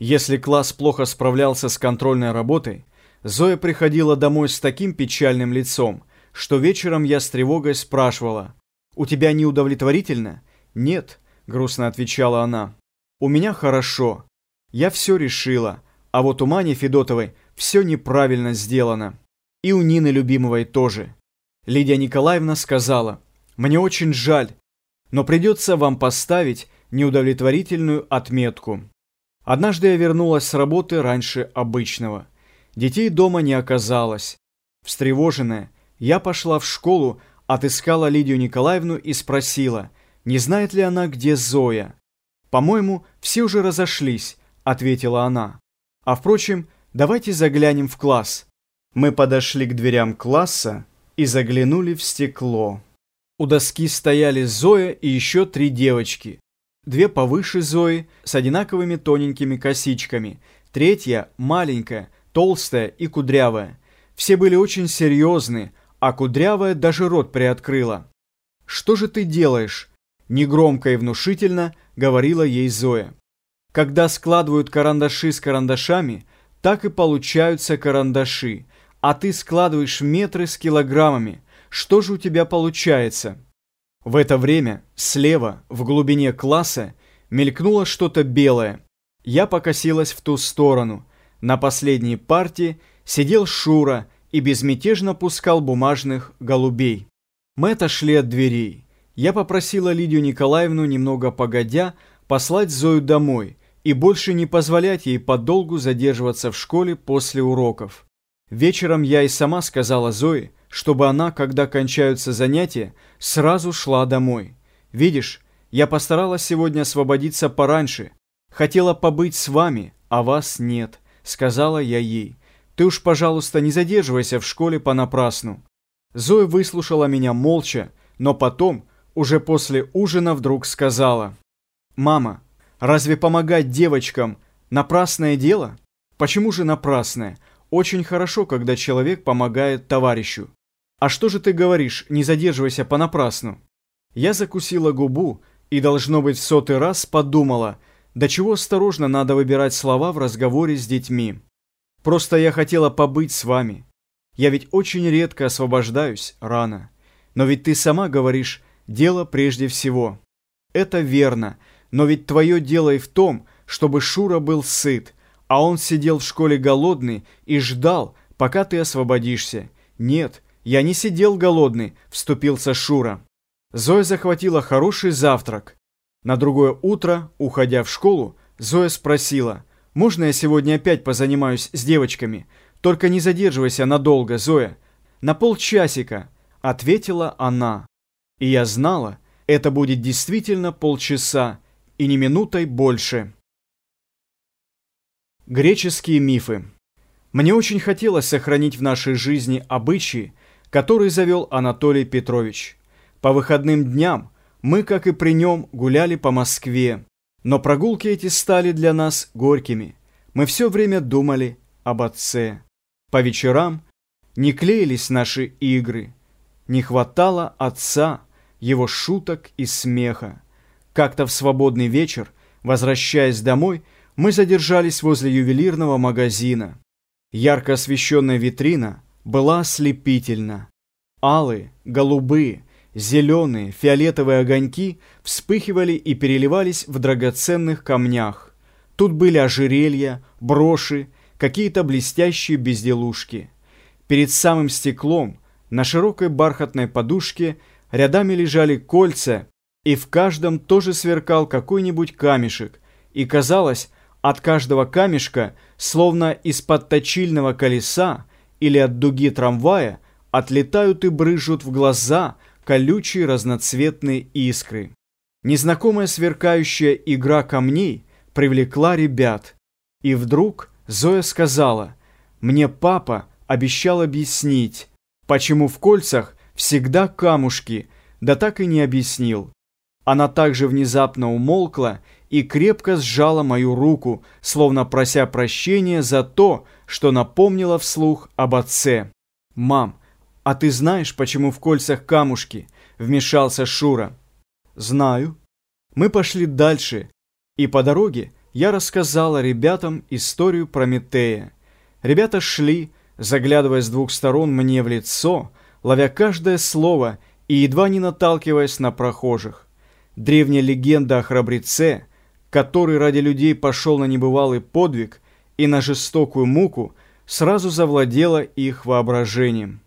Если класс плохо справлялся с контрольной работой, Зоя приходила домой с таким печальным лицом, что вечером я с тревогой спрашивала, «У тебя неудовлетворительно?» «Нет», — грустно отвечала она, «у меня хорошо. Я все решила, а вот у Мани Федотовой все неправильно сделано. И у Нины Любимовой тоже». Лидия Николаевна сказала, «Мне очень жаль, но придется вам поставить неудовлетворительную отметку». Однажды я вернулась с работы раньше обычного. Детей дома не оказалось. Встревоженная, я пошла в школу, отыскала Лидию Николаевну и спросила, не знает ли она, где Зоя. «По-моему, все уже разошлись», — ответила она. «А впрочем, давайте заглянем в класс». Мы подошли к дверям класса и заглянули в стекло. У доски стояли Зоя и еще три девочки две повыше Зои с одинаковыми тоненькими косичками, третья маленькая, толстая и кудрявая. Все были очень серьезны, а кудрявая даже рот приоткрыла. «Что же ты делаешь?» – негромко и внушительно говорила ей Зоя. «Когда складывают карандаши с карандашами, так и получаются карандаши, а ты складываешь метры с килограммами. Что же у тебя получается?» В это время слева, в глубине класса, мелькнуло что-то белое. Я покосилась в ту сторону. На последней партии сидел Шура и безмятежно пускал бумажных голубей. Мы отошли от дверей. Я попросила Лидию Николаевну немного погодя послать Зою домой и больше не позволять ей подолгу задерживаться в школе после уроков. Вечером я и сама сказала Зое, чтобы она, когда кончаются занятия, сразу шла домой. Видишь, я постаралась сегодня освободиться пораньше. Хотела побыть с вами, а вас нет, сказала я ей. Ты уж, пожалуйста, не задерживайся в школе понапрасну. Зоя выслушала меня молча, но потом, уже после ужина, вдруг сказала. «Мама, разве помогать девочкам напрасное дело? Почему же напрасное? Очень хорошо, когда человек помогает товарищу. «А что же ты говоришь, не задерживайся понапрасну?» Я закусила губу и, должно быть, в сотый раз подумала, до чего осторожно надо выбирать слова в разговоре с детьми. Просто я хотела побыть с вами. Я ведь очень редко освобождаюсь рано. Но ведь ты сама говоришь «дело прежде всего». Это верно, но ведь твое дело и в том, чтобы Шура был сыт, а он сидел в школе голодный и ждал, пока ты освободишься. Нет, «Я не сидел голодный», — вступился Шура. Зоя захватила хороший завтрак. На другое утро, уходя в школу, Зоя спросила, «Можно я сегодня опять позанимаюсь с девочками? Только не задерживайся надолго, Зоя». «На полчасика», — ответила она. И я знала, это будет действительно полчаса, и не минутой больше. Греческие мифы. Мне очень хотелось сохранить в нашей жизни обычаи, который завел Анатолий Петрович. По выходным дням мы, как и при нем, гуляли по Москве, но прогулки эти стали для нас горькими. Мы все время думали об отце. По вечерам не клеились наши игры, не хватало отца, его шуток и смеха. Как-то в свободный вечер, возвращаясь домой, мы задержались возле ювелирного магазина. Ярко освещенная витрина – была ослепительна. Алые, голубые, зеленые, фиолетовые огоньки вспыхивали и переливались в драгоценных камнях. Тут были ожерелья, броши, какие-то блестящие безделушки. Перед самым стеклом на широкой бархатной подушке рядами лежали кольца, и в каждом тоже сверкал какой-нибудь камешек, и казалось, от каждого камешка, словно из-под точильного колеса, или от дуги трамвая отлетают и брыжут в глаза колючие разноцветные искры. Незнакомая сверкающая игра камней привлекла ребят. И вдруг Зоя сказала, «Мне папа обещал объяснить, почему в кольцах всегда камушки, да так и не объяснил». Она также внезапно умолкла и крепко сжала мою руку, словно прося прощения за то, напомнила вслух об отце. «Мам, а ты знаешь, почему в кольцах камушки?» – вмешался Шура. «Знаю». Мы пошли дальше, и по дороге я рассказала ребятам историю Прометея. Ребята шли, заглядывая с двух сторон мне в лицо, ловя каждое слово и едва не наталкиваясь на прохожих. Древняя легенда о храбреце, который ради людей пошел на небывалый подвиг и на жестокую муку, сразу завладела их воображением.